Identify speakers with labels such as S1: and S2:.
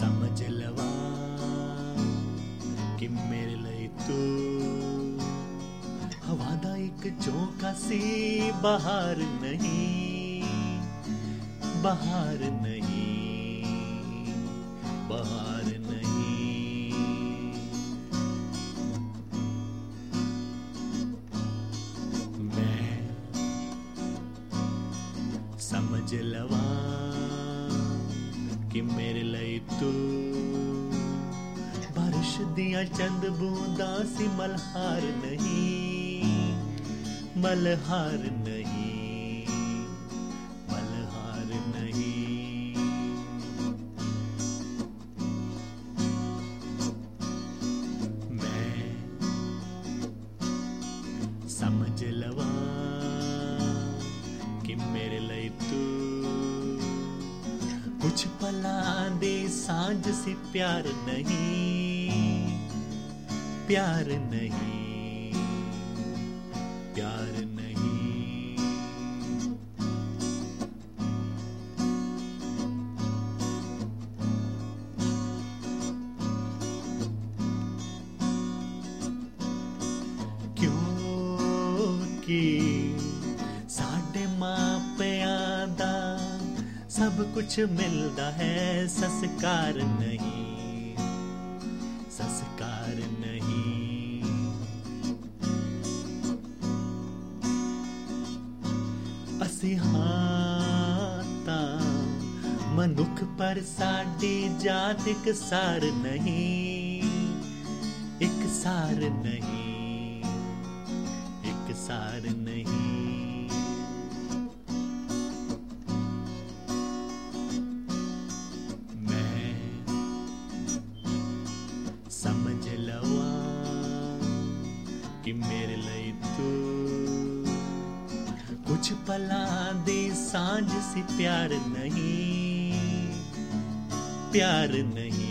S1: समझ लवा कि मेरे लिए तू हवा का एक झोंका सी बाहर नहीं बाहर नहीं बाहर नहीं। मैं समझ लवा कि मेरे लिए तू तो बारिश दिया चंद बूंदा सी मलहार नहीं मलहार नहीं मलहार नहीं। मैं समझ कुछ पला दे साँझ से प्यार नहीं प्यार नहीं प्यार नहीं। क्यों की ਸਭ ਕੁਝ ਮਿਲਦਾ ਹੈ ਸੰਸਕਾਰ ਨਹੀਂ ਸੰਸਕਾਰ ਨਹੀਂ ਅਸੀਂ ਹਾਂ ਤਾਂ ਮਨੁੱਖ ਪਰ ਸਾਡੀ ਜਾਤ ਇੱਕ ਸਾਰ ਨਹੀਂ ਇੱਕ ਸਾਰ ਨਹੀਂ ਇੱਕ ਸਾਰ ਨਹੀਂ ਕਿ ਮੇਰੇ ਲਈ ਤੂੰ ਕੁਝ ਪਲਾਂ ਦੀ ਸਾਂਝ ਸੀ ਪਿਆਰ ਨਹੀਂ ਪਿਆਰ ਨਹੀਂ